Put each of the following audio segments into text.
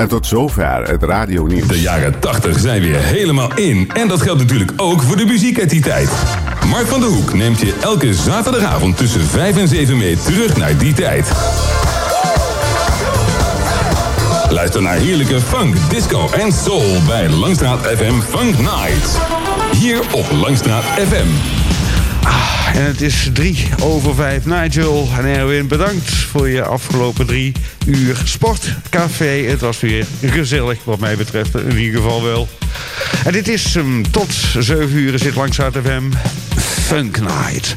En tot zover het radionieuws. De jaren 80 zijn weer helemaal in. En dat geldt natuurlijk ook voor de muziek uit die tijd. Mark van der Hoek neemt je elke zaterdagavond tussen 5 en 7 mee terug naar die tijd. Luister naar heerlijke funk, disco en soul bij Langstraat FM Funk Night. Hier op Langstraat FM. Ah, en het is drie over vijf. Nigel en Erwin, bedankt voor je afgelopen drie uur sportcafé. Het was weer gezellig, wat mij betreft in ieder geval wel. En dit is um, tot zeven uur zit Langstraat FM Funk Night.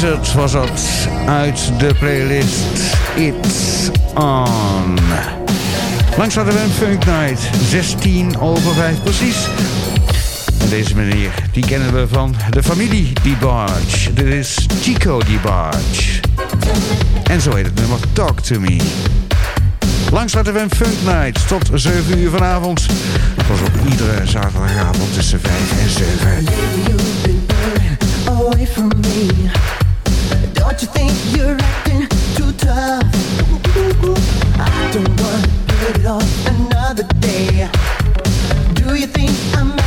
Wizard was dat uit de playlist It's On. Langs hadden we een Funk Night, 16 over 5 precies. En deze meneer, die kennen we van de familie DeBarge. Dit is Chico DeBarge. En zo heet het nummer Talk To Me. Langs hadden we een Funk Night tot 7 uur vanavond. Dat was op iedere zaterdagavond tussen 5 en 7. away from me. Another day. Do you think I'm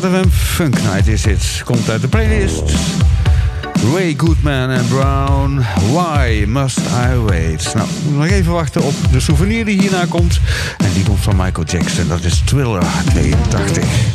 FM Funk Night is dit. Komt uit de playlist. Ray Goodman en Brown, Why Must I Wait? Nou, nog even wachten op de souvenir die hierna komt. En die komt van Michael Jackson, dat is Twiller 82.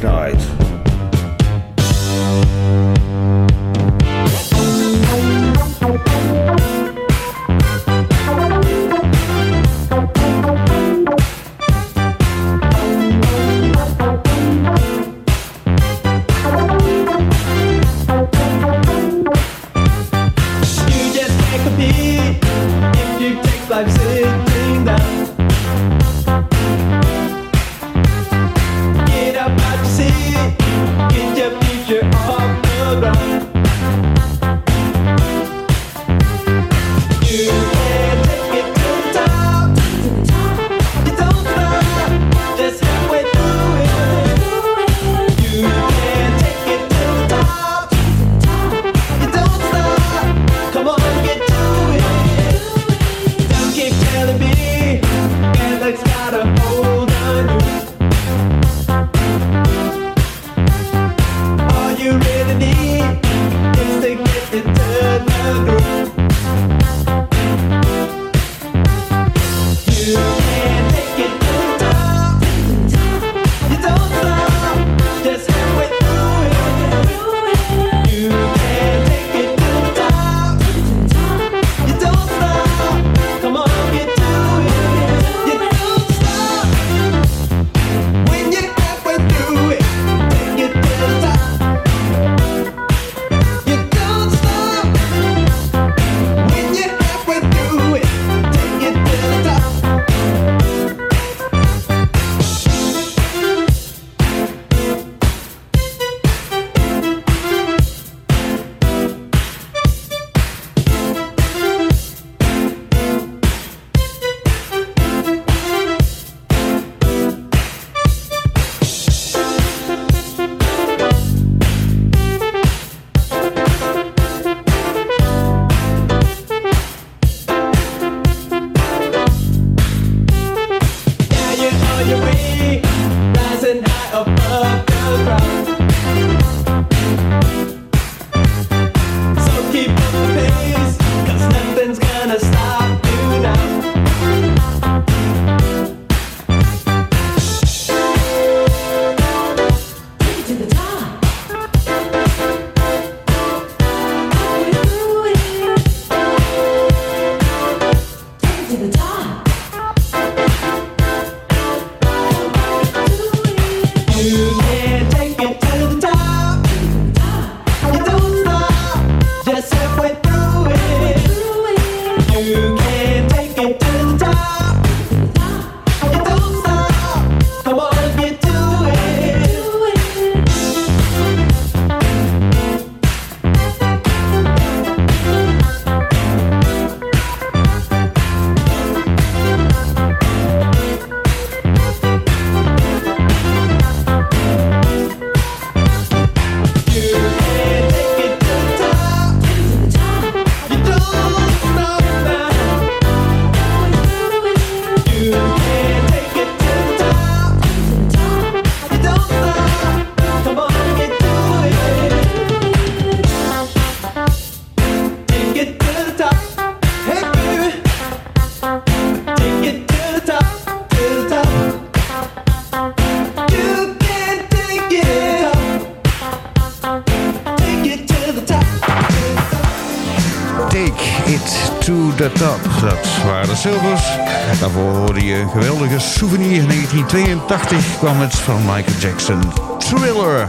Funk Dat waren Silvers. Daarvoor hoorde je een geweldige souvenir. 1982 kwam het van Michael Jackson. Thriller.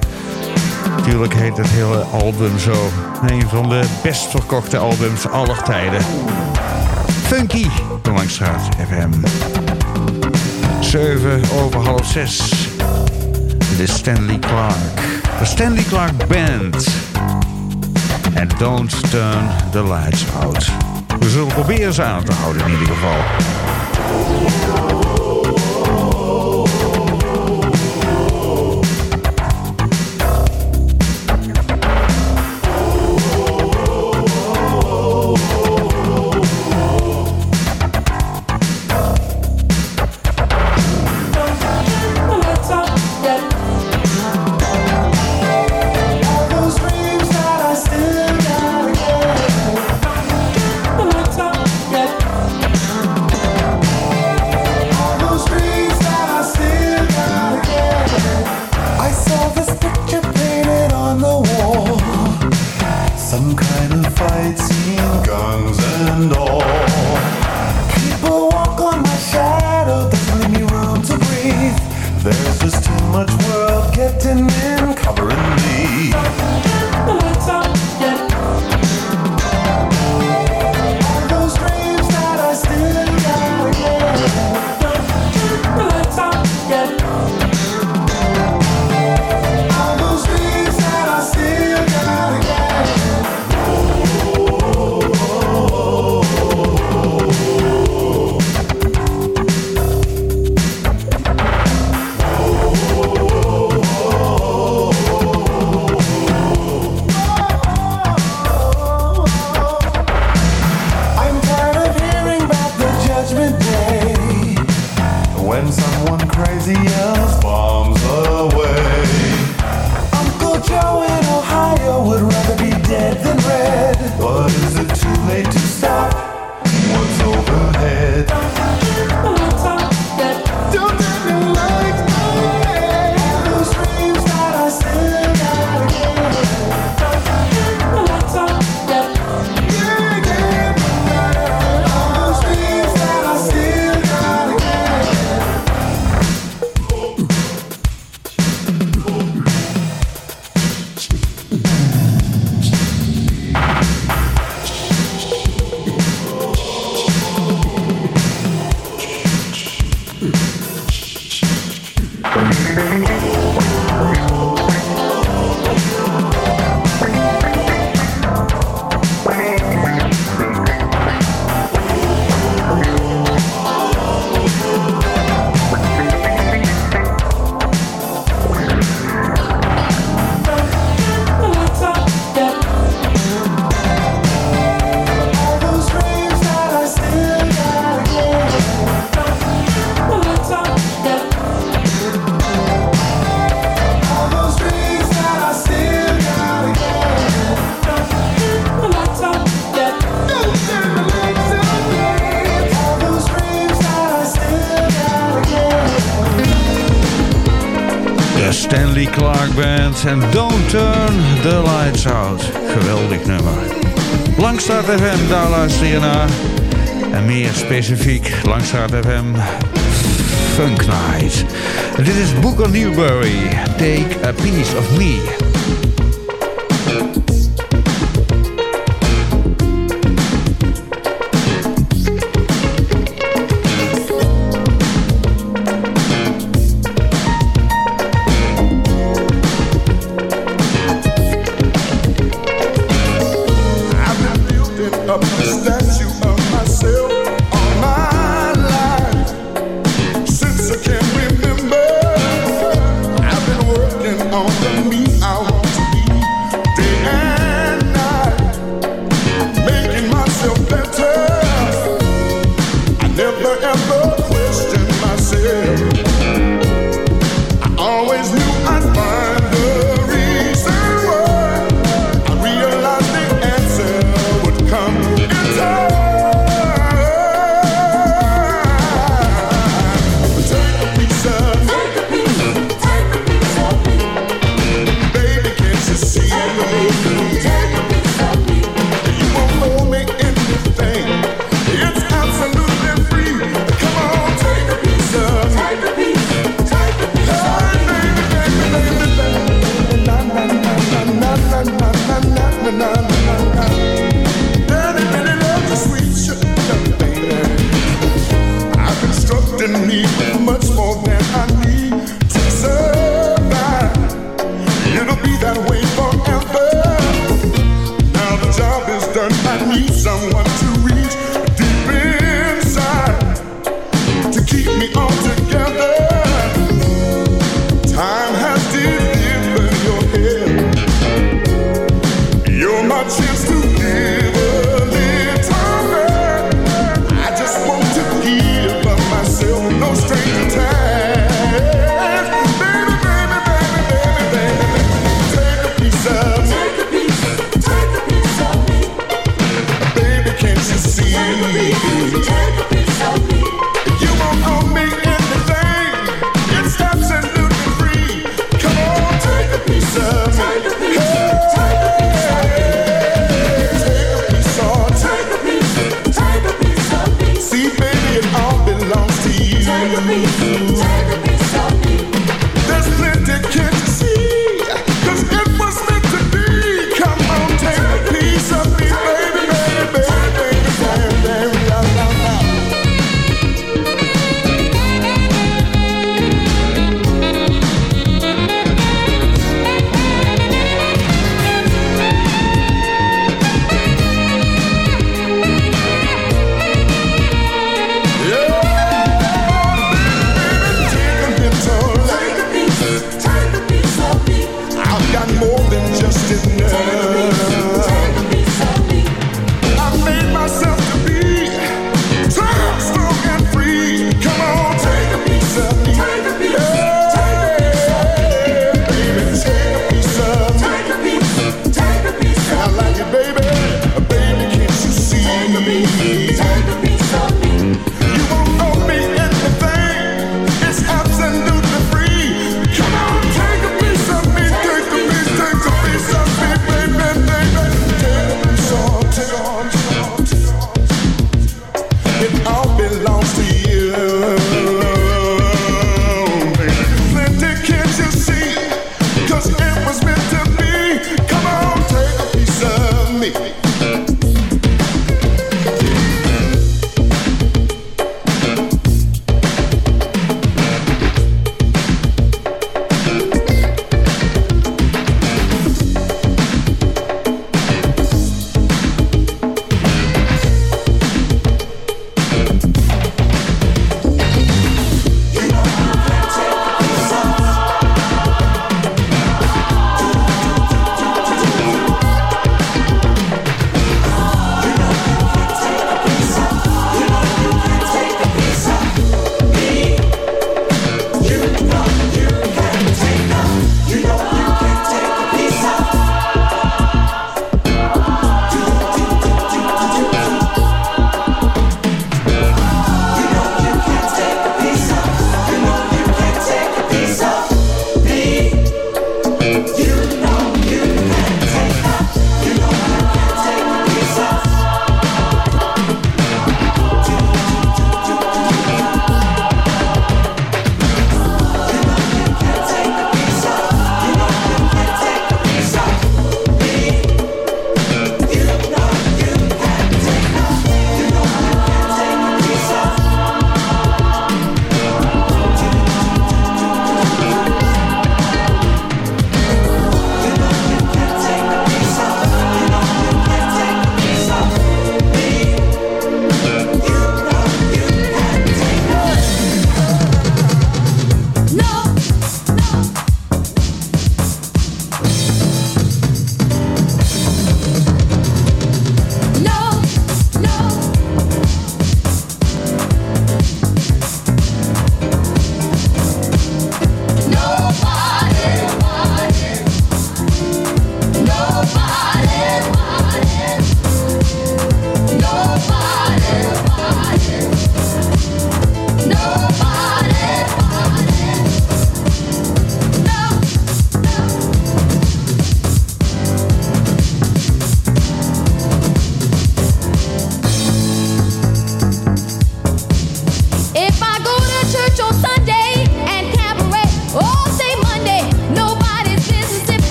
Natuurlijk heet het hele album zo. Een van de best verkochte albums aller tijden. Funky. De Langstraat FM. 7 over half 6. De Stanley Clark. De Stanley Clark Band. and don't turn the lights out. We zullen proberen ze aan te houden in ieder geval. Clark Band en Don't Turn the Lights Out. Geweldig nummer. Langstraat FM, daar luister je naar. En meer specifiek, Langstraat FM Funk Night. Dit is Booker Newberry, Take a Piece of Me.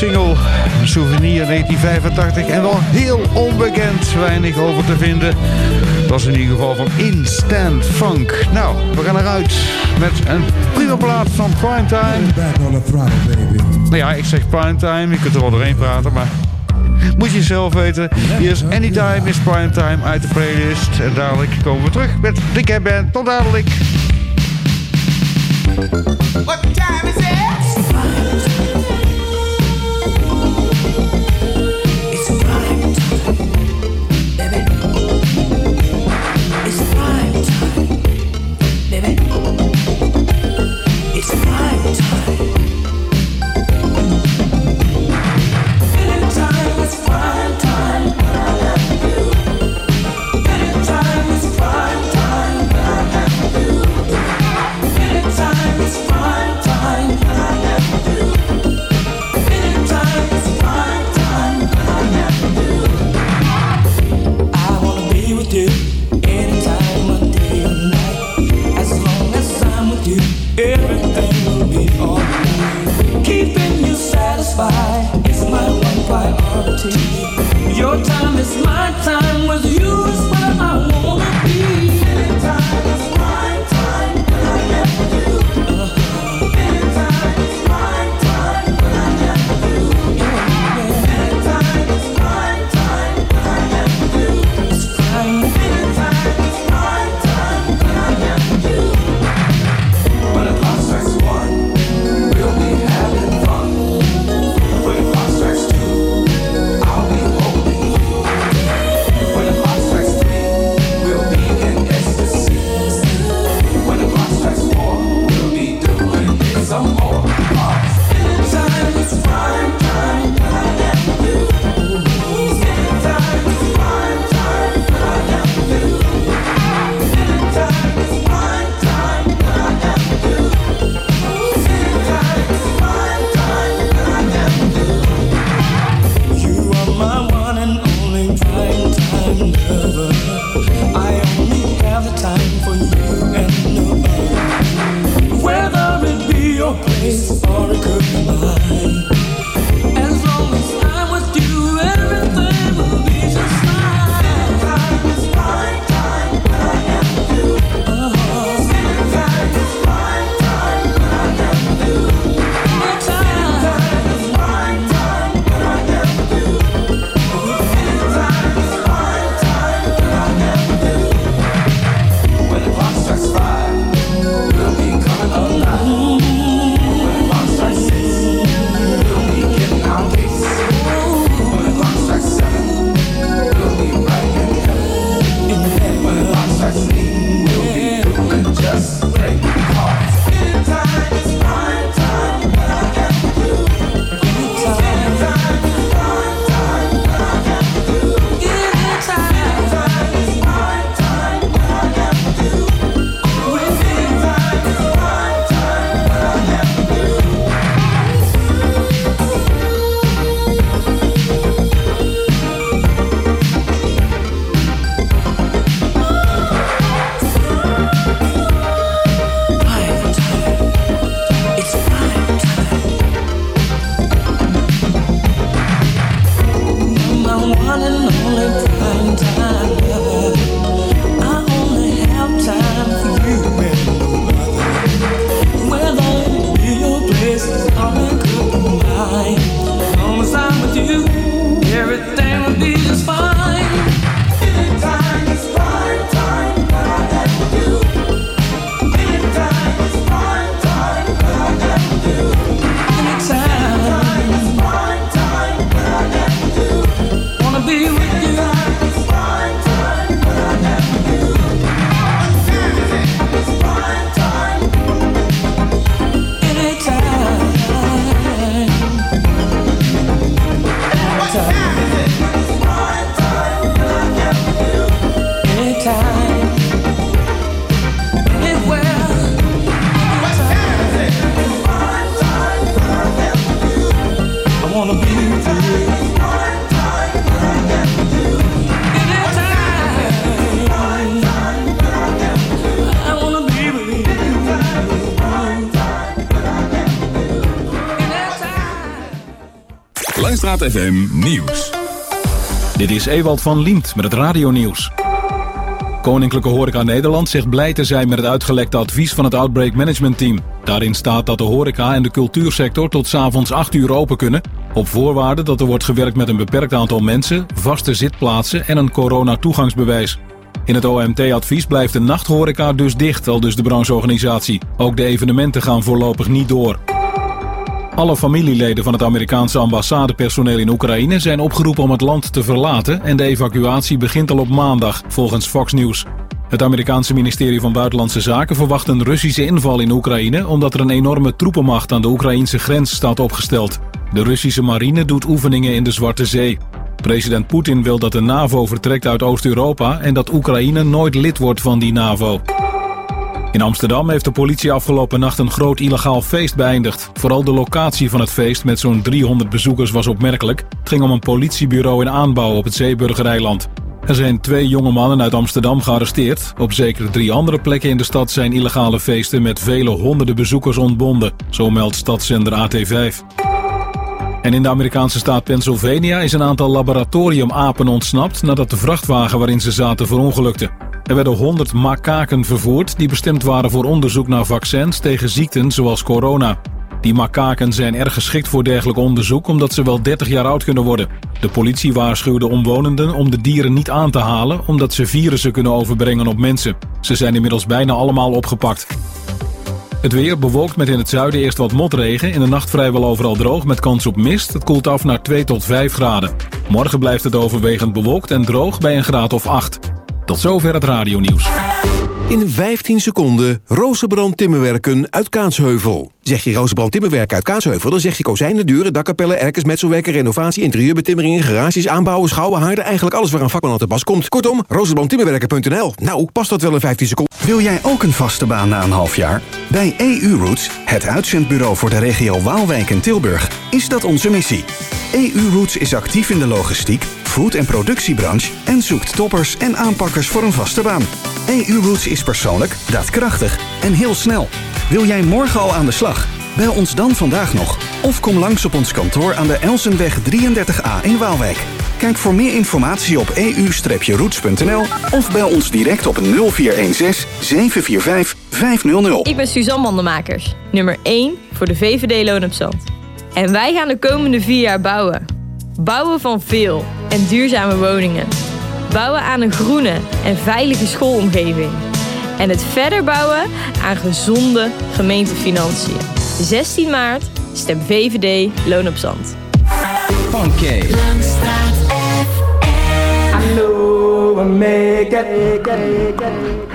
Een souvenir 1985 en wel heel onbekend. Weinig over te vinden. Dat is in ieder geval van Instant Funk. Nou, we gaan eruit met een prima plaat van Primetime. Nou ja, ik zeg primetime. Je kunt er wel doorheen praten, maar... Moet je zelf weten. Hier is Anytime is Primetime uit de playlist. En dadelijk komen we terug met de Cap Band. Tot dadelijk. What time is it? FM Nieuws. Dit is Ewald van Liemt met het radionieuws. Koninklijke Horeca Nederland zegt blij te zijn met het uitgelekte advies van het Outbreak Management Team. Daarin staat dat de horeca en de cultuursector tot s'avonds 8 uur open kunnen... op voorwaarde dat er wordt gewerkt met een beperkt aantal mensen, vaste zitplaatsen en een corona-toegangsbewijs. In het OMT-advies blijft de nachthoreca dus dicht, al dus de brancheorganisatie. Ook de evenementen gaan voorlopig niet door. Alle familieleden van het Amerikaanse ambassadepersoneel in Oekraïne zijn opgeroepen om het land te verlaten en de evacuatie begint al op maandag, volgens Fox News. Het Amerikaanse ministerie van Buitenlandse Zaken verwacht een Russische inval in Oekraïne omdat er een enorme troepenmacht aan de Oekraïnse grens staat opgesteld. De Russische marine doet oefeningen in de Zwarte Zee. President Poetin wil dat de NAVO vertrekt uit Oost-Europa en dat Oekraïne nooit lid wordt van die NAVO. In Amsterdam heeft de politie afgelopen nacht een groot illegaal feest beëindigd. Vooral de locatie van het feest met zo'n 300 bezoekers was opmerkelijk. Het ging om een politiebureau in aanbouw op het Zeeburgereiland. Er zijn twee jonge mannen uit Amsterdam gearresteerd. Op zeker drie andere plekken in de stad zijn illegale feesten met vele honderden bezoekers ontbonden. Zo meldt stadszender AT5. En in de Amerikaanse staat Pennsylvania is een aantal laboratoriumapen ontsnapt nadat de vrachtwagen waarin ze zaten verongelukte. Er werden 100 makaken vervoerd die bestemd waren voor onderzoek naar vaccins tegen ziekten zoals corona. Die makaken zijn erg geschikt voor dergelijk onderzoek omdat ze wel 30 jaar oud kunnen worden. De politie waarschuwde omwonenden om de dieren niet aan te halen omdat ze virussen kunnen overbrengen op mensen. Ze zijn inmiddels bijna allemaal opgepakt. Het weer bewolkt met in het zuiden eerst wat motregen. In de nacht vrijwel overal droog met kans op mist. Het koelt af naar 2 tot 5 graden. Morgen blijft het overwegend bewolkt en droog bij een graad of 8. Tot zover het radionieuws. In 15 seconden Rozenbrand Timmerwerken uit Kaatsheuvel. Zeg je Rozenbrand Timmerwerken uit Kaatsheuvel... dan zeg je kozijnen, deuren, dakkapellen, erkers, metselwerken... renovatie, interieurbetimmeringen, garages, aanbouwen, schouwen, haarden... eigenlijk alles waar een vakman aan te pas komt. Kortom, rozenbrandtimmerwerken.nl. Nou, past dat wel in 15 seconden? Wil jij ook een vaste baan na een half jaar? Bij EU Roots, het uitzendbureau voor de regio Waalwijk en Tilburg, is dat onze missie. EU Roots is actief in de logistiek, food- en productiebranche en zoekt toppers en aanpakkers voor een vaste baan. EU Roots is persoonlijk, daadkrachtig en heel snel. Wil jij morgen al aan de slag? Bel ons dan vandaag nog of kom langs op ons kantoor aan de Elsenweg 33A in Waalwijk. Kijk voor meer informatie op eu-roots.nl of bel ons direct op 0416 745 500. Ik ben Suzanne Mandenmakers, nummer 1 voor de VVD Loon op Zand. En wij gaan de komende vier jaar bouwen. Bouwen van veel en duurzame woningen. Bouwen aan een groene en veilige schoolomgeving. En het verder bouwen aan gezonde gemeentefinanciën. 16 maart, stem VVD Loon op Zand. Funky. Make it.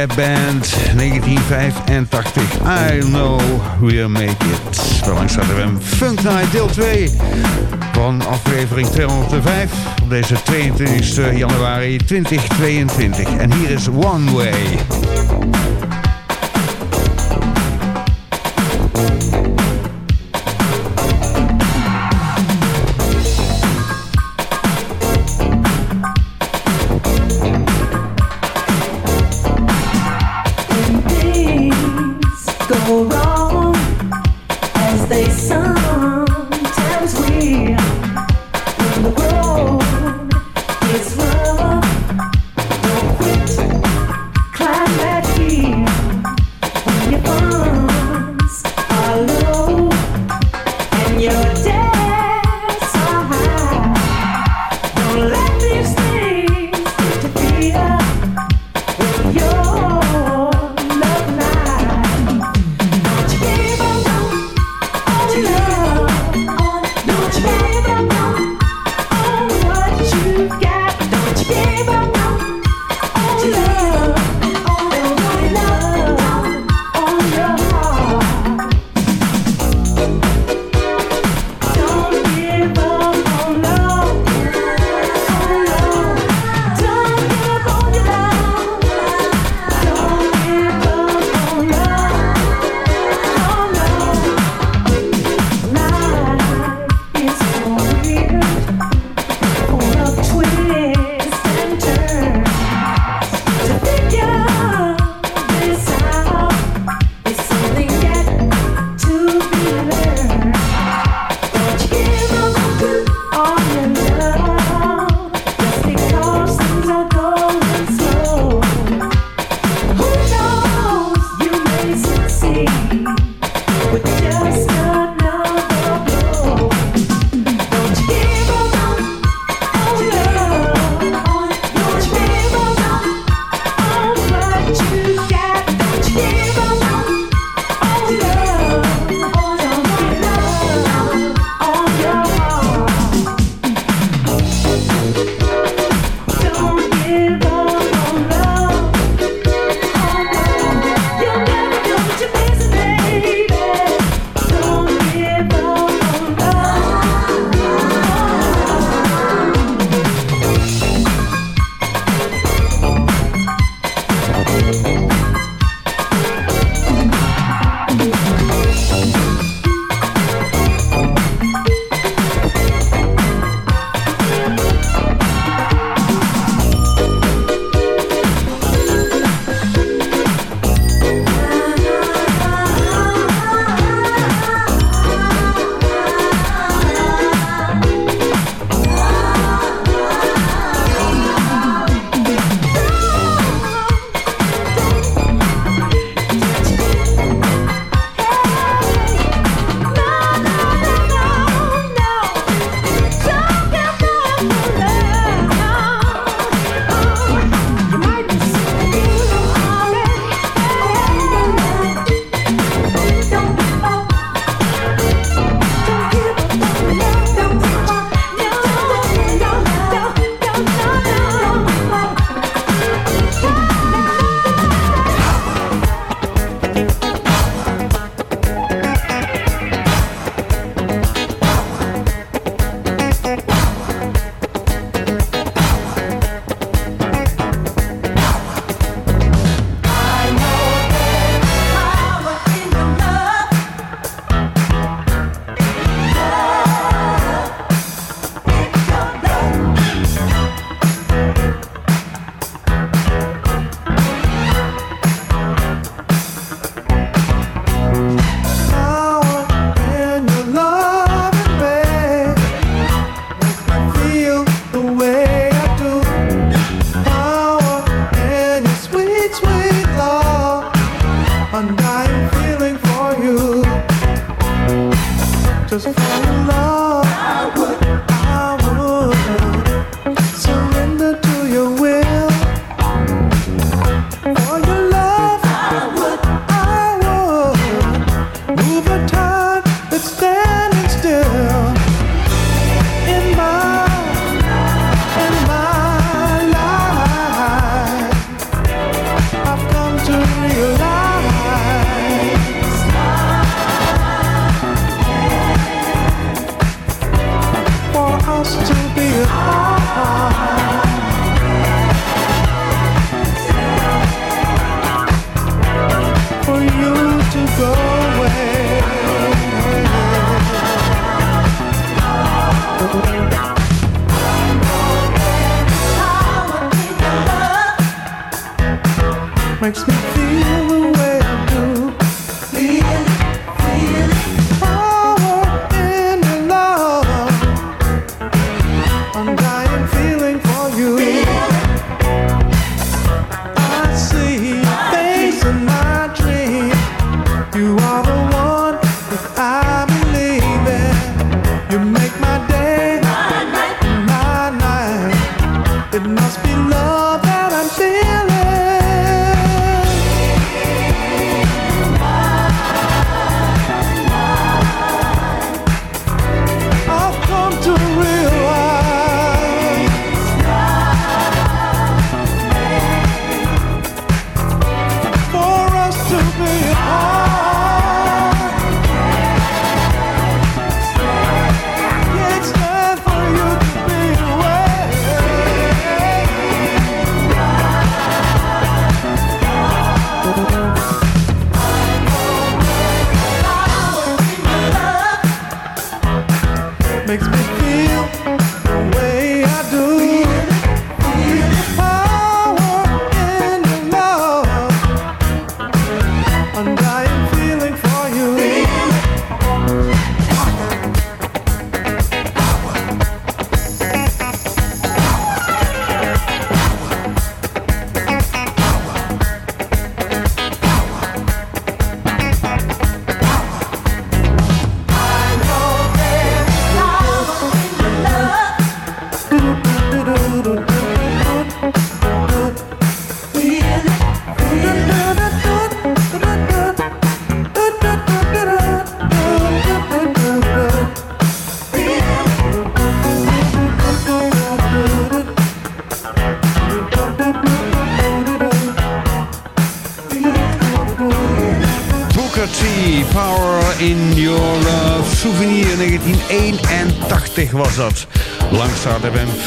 Rehab Band 1985. I know we'll make it. Belangs een Funk Night deel 2 van aflevering 205 op deze 22 januari 2022. En hier is One Way.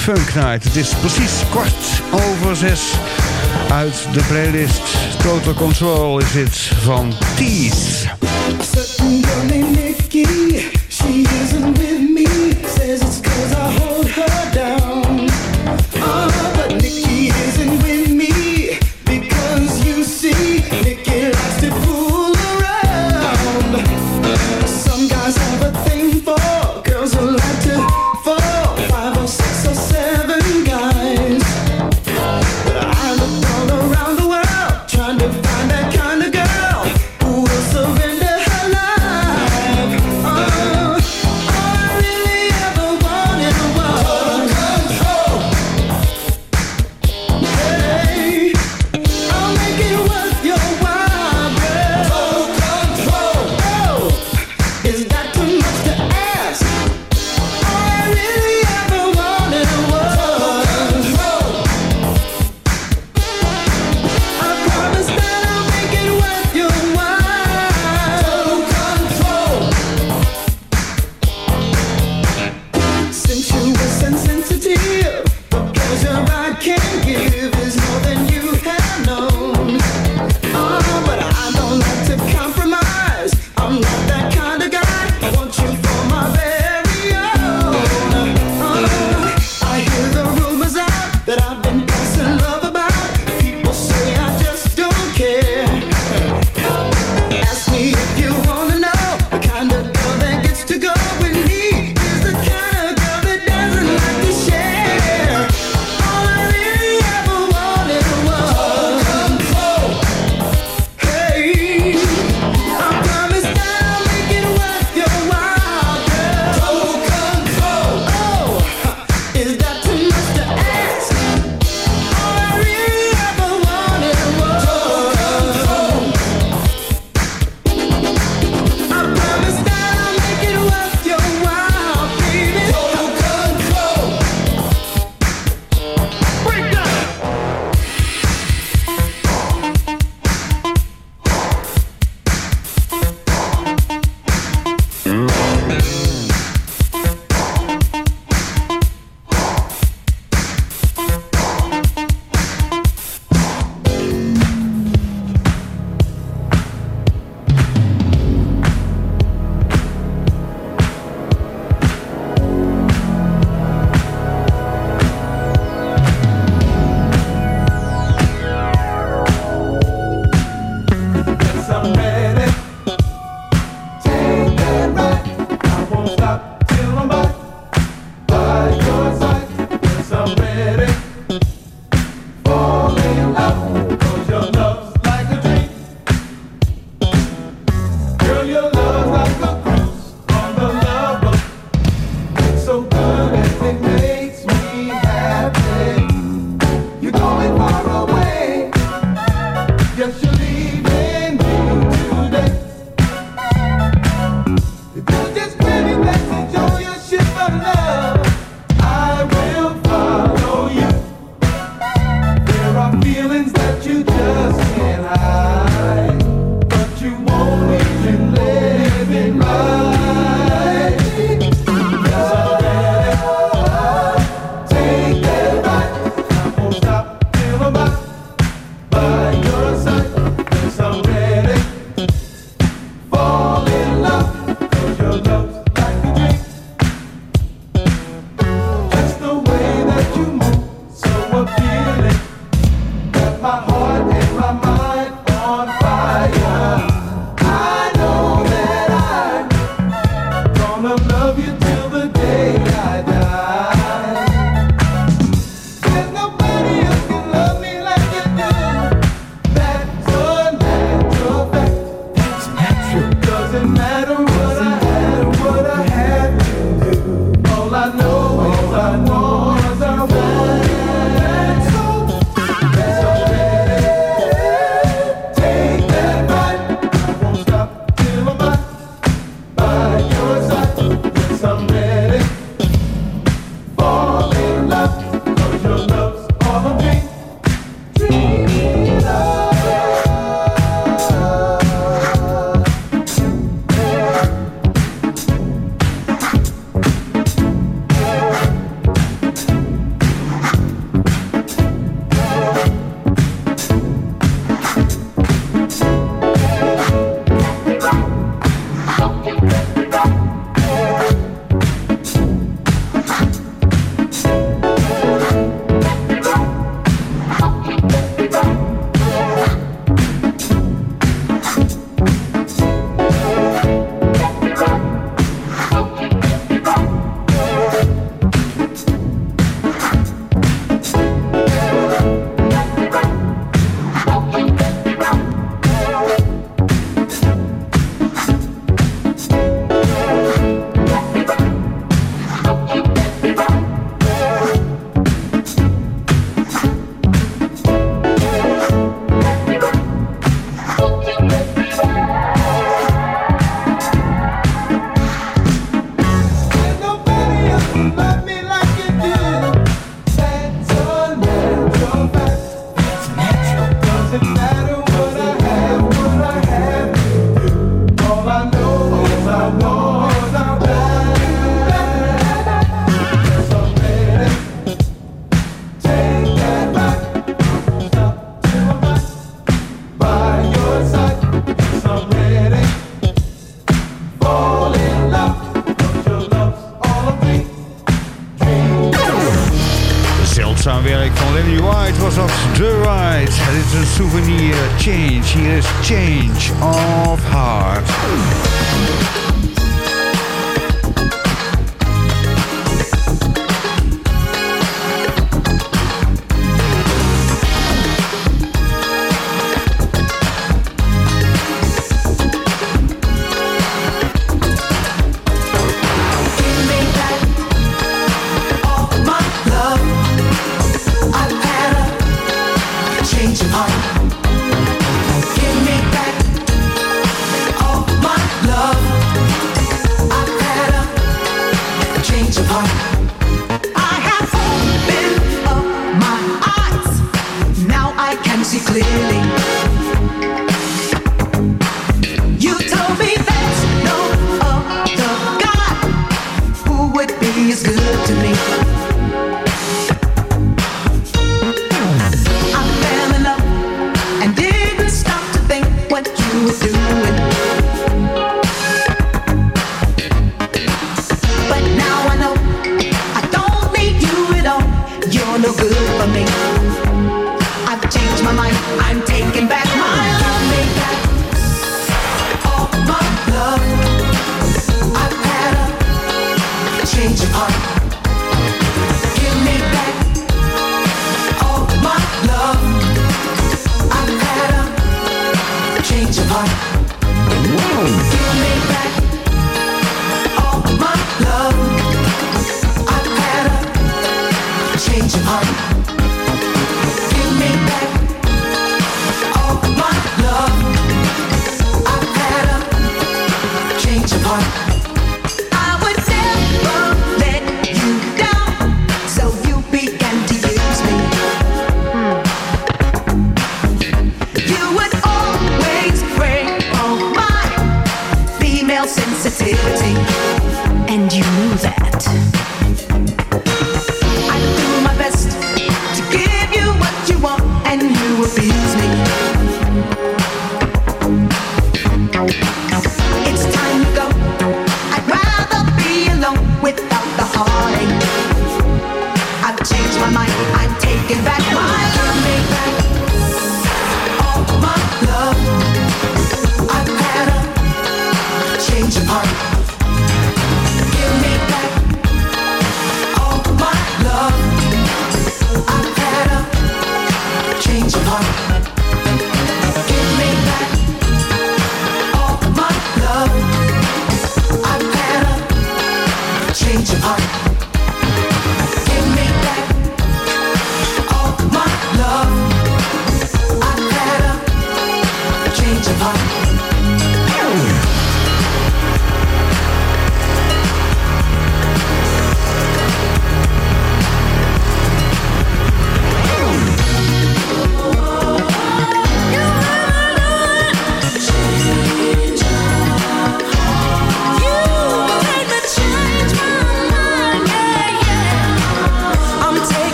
Funk Night. Het is precies kwart over zes uit de playlist. Total Control is dit van Tees.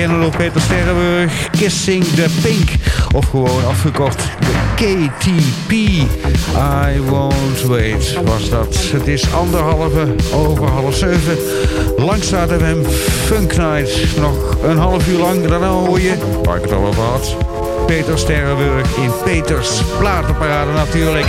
Kennen door Peter Sterrenburg, Kissing the Pink. Of gewoon afgekort de KTP. I won't wait was dat. Het is anderhalve over half zeven. Langs staat hem Funk. Nog een half uur lang, daarna hoor je, waar ik het al over. Peter Sterrenburg in Peters platenparade natuurlijk.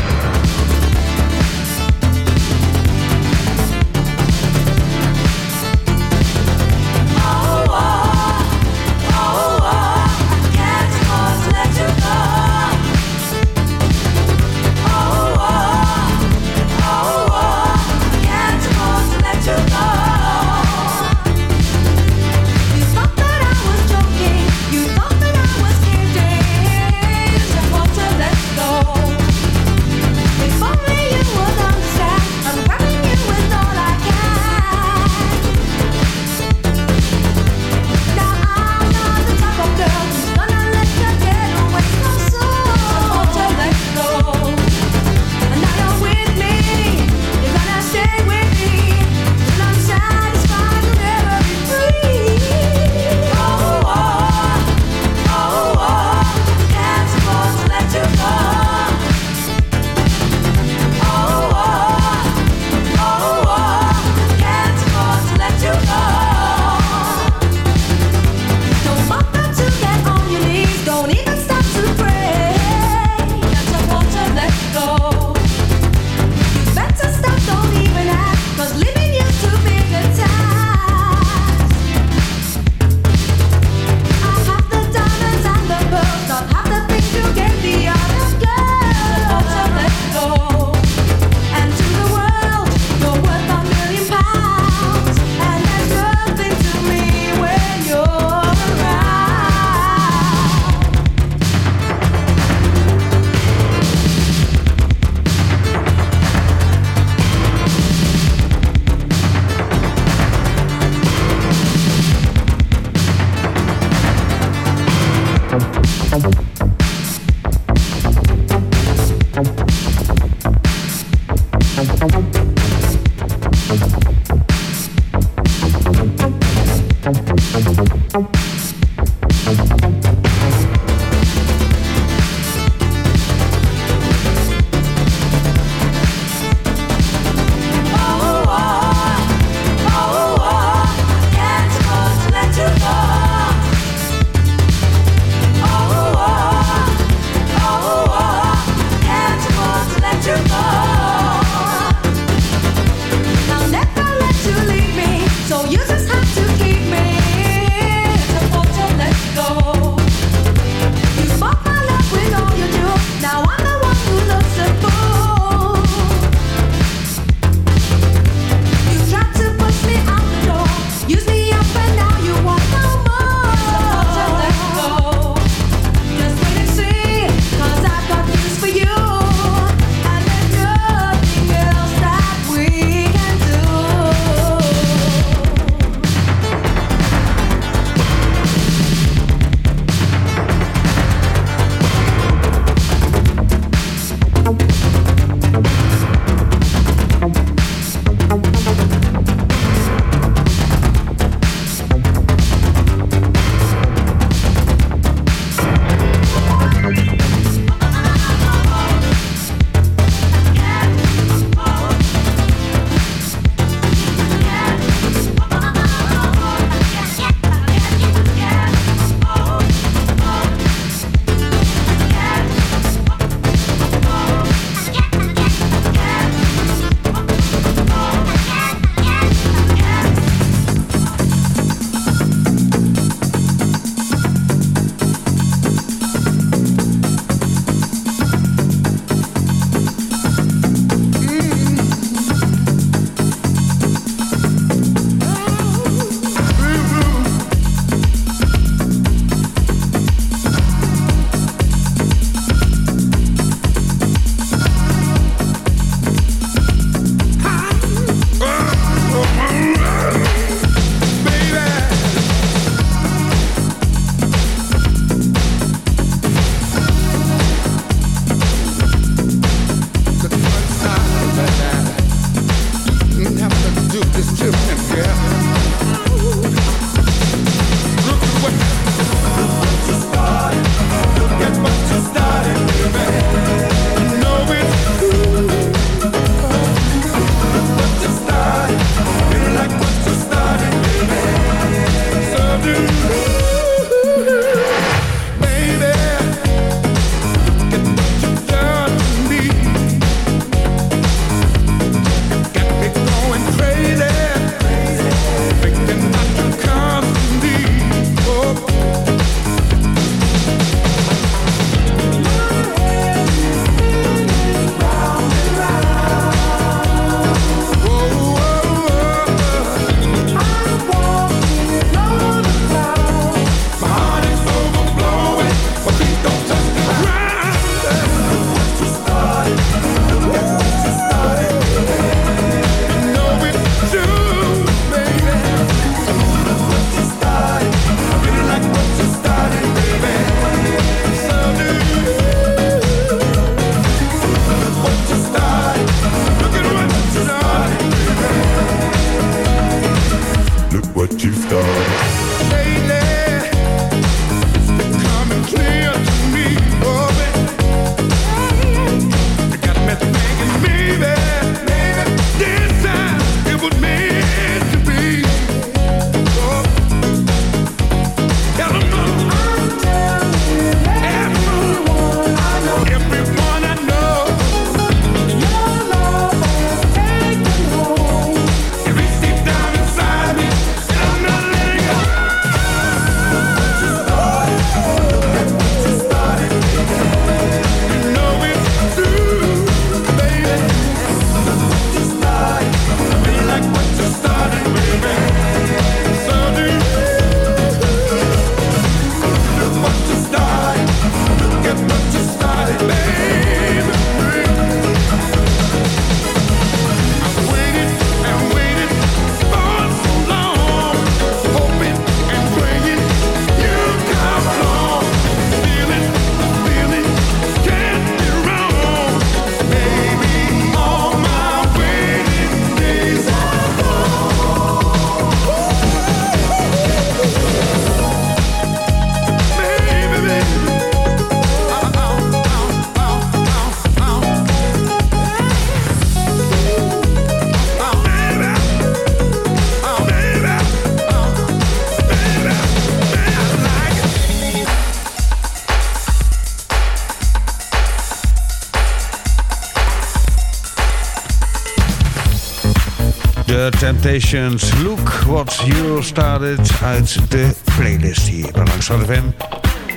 The Temptations. Look what you started uit de playlist hier Bangs van de FM.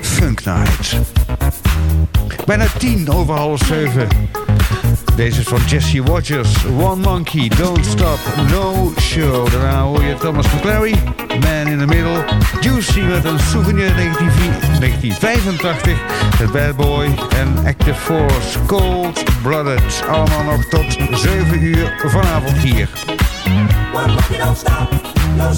Funk Night. Bijna tien over half zeven. Deze is van Jesse Rogers. One Monkey, Don't Stop, No Show. Daarna hoor je Thomas McClary, Man in the Middle. Juicy met een souvenir 1985. The Bad Boy en Active Force, Cold Blooded. Allemaal nog tot zeven uur vanavond hier. One the party don't stop, no.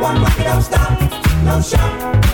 One rocket don't stop, no shot.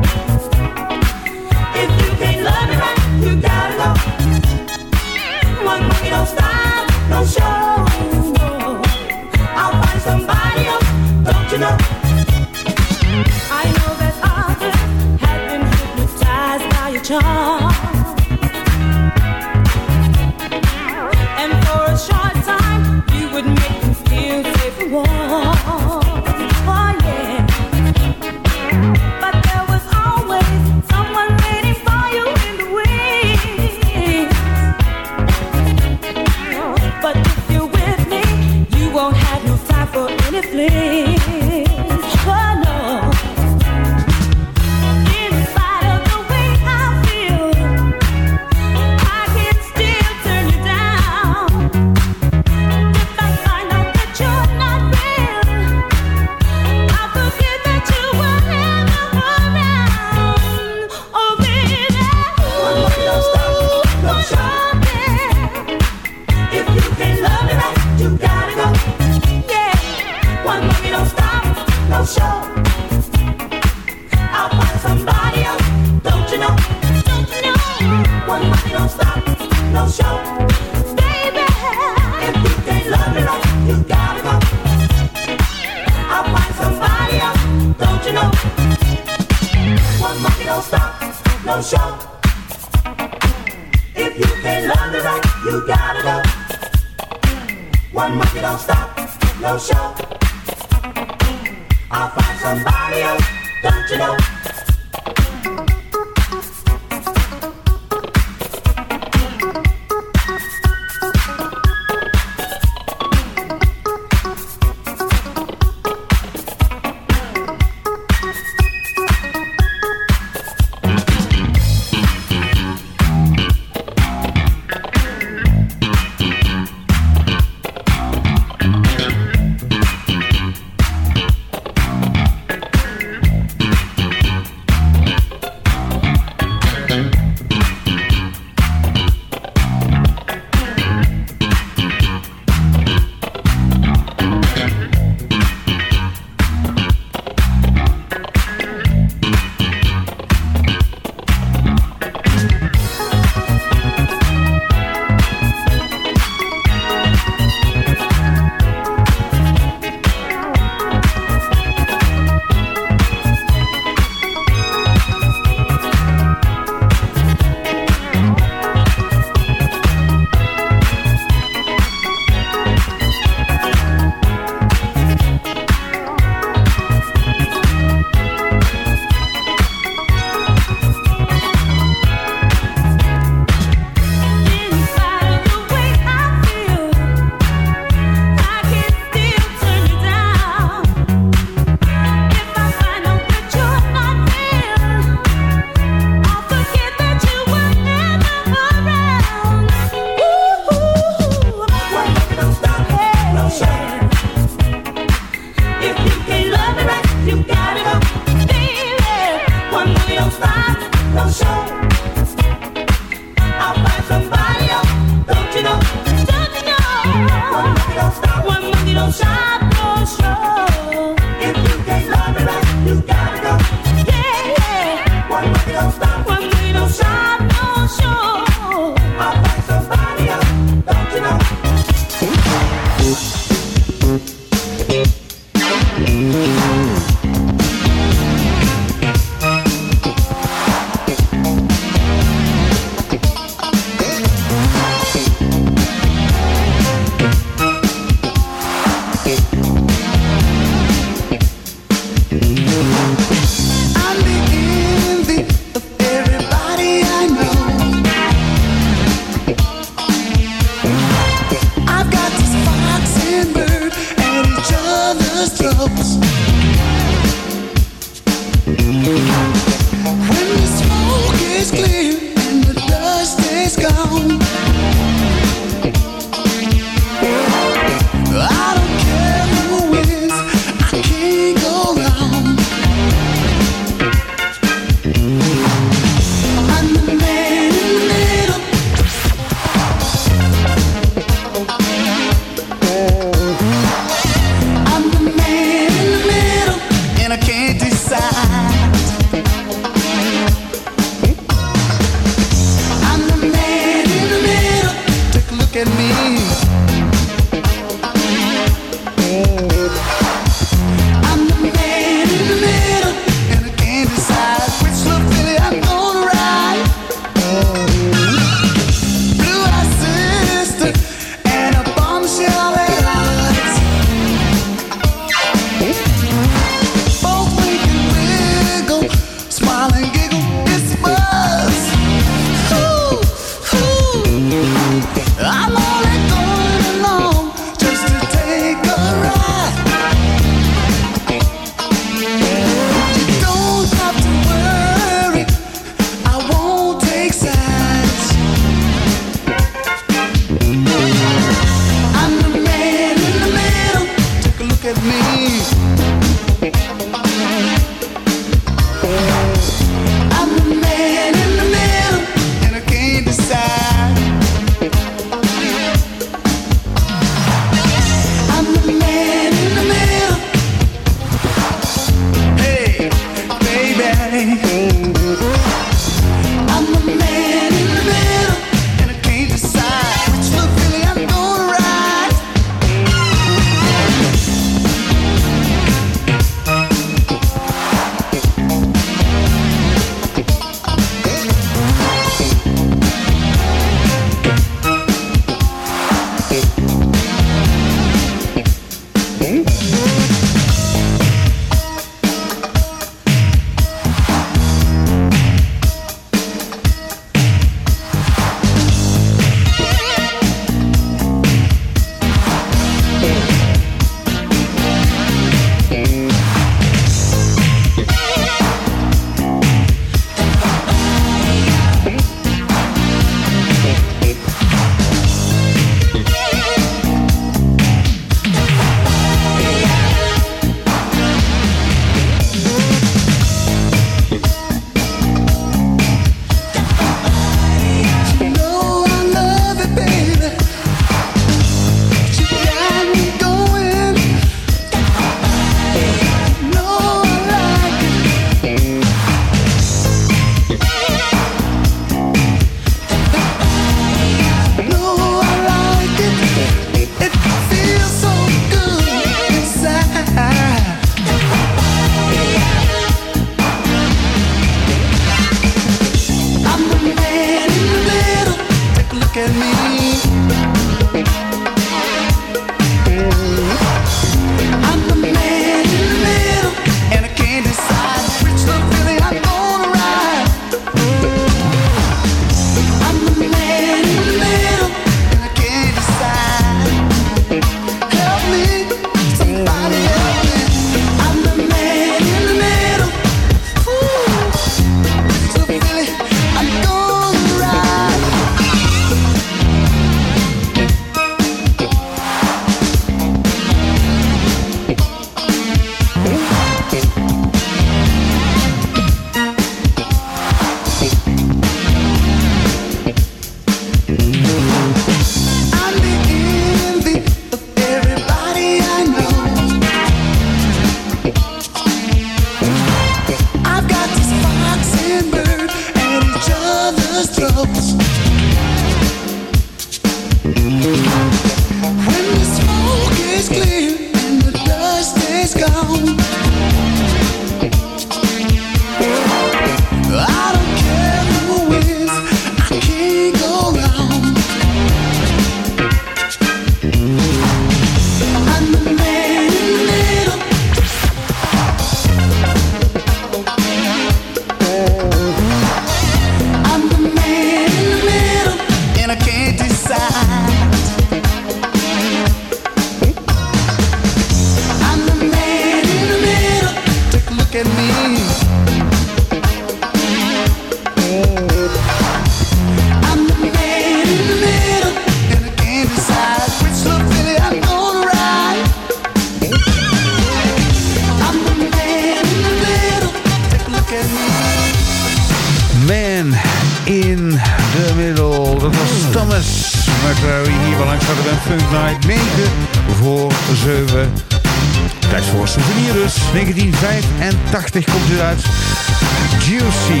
Juicy.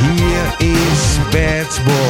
Hier is Bad Boy.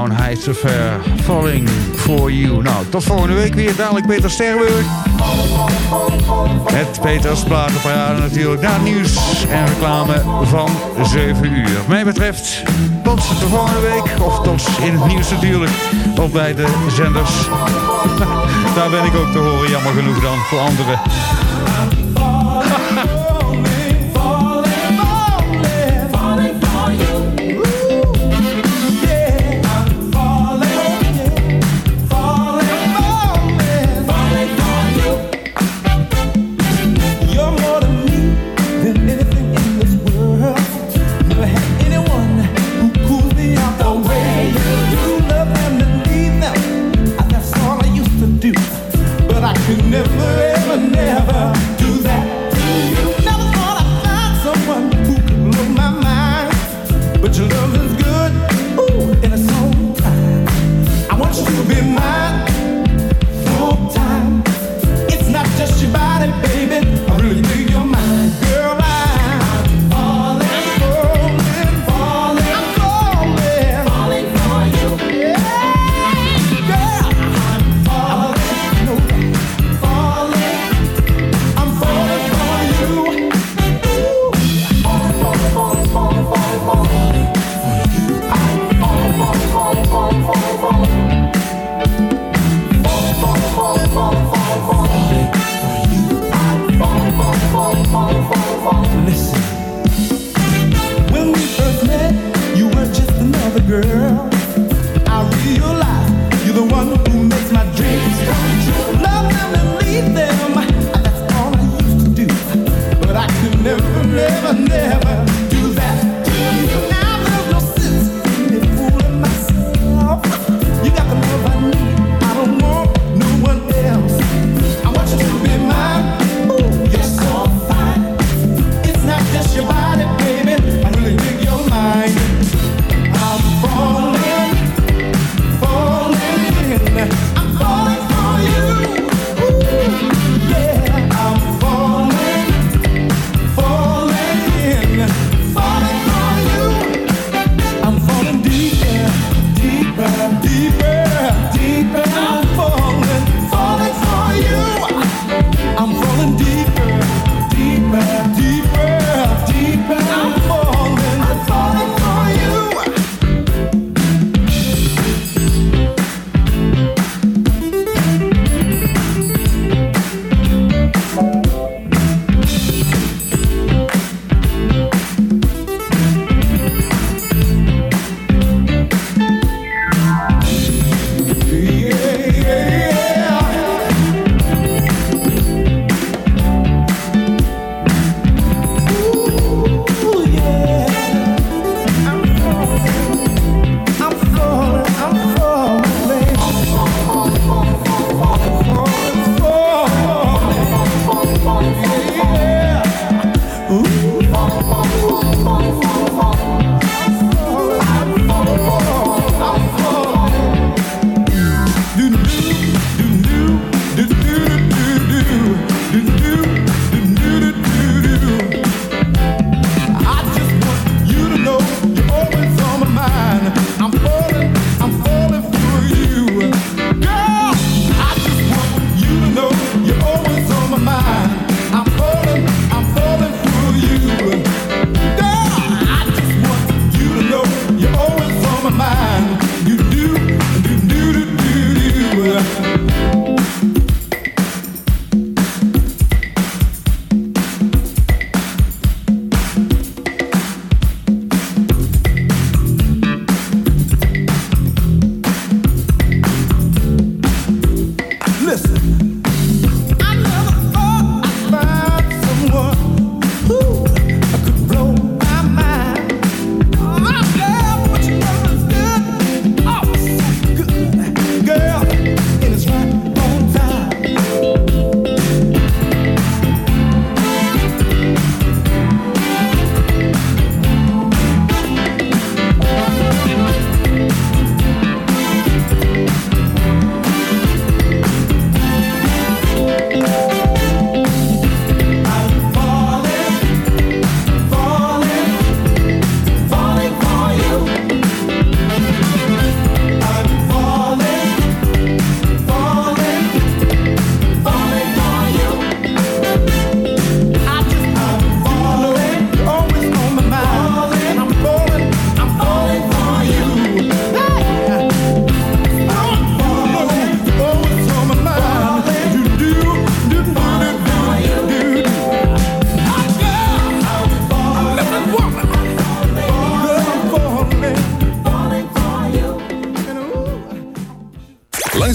Brown Heights of uh, Falling For You. Nou, tot volgende week weer. Dadelijk Peter Sterrenburg. Met Peters Platenparade natuurlijk. Na nieuws en reclame van 7 uur. Mij betreft tot de volgende week. Of tot in het nieuws natuurlijk. Of bij de zenders. Daar ben ik ook te horen, jammer genoeg dan, voor anderen.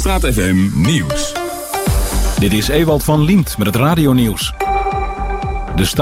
Langstraat FM Nieuws. Dit is Ewald van Liemt met het radionieuws. De staat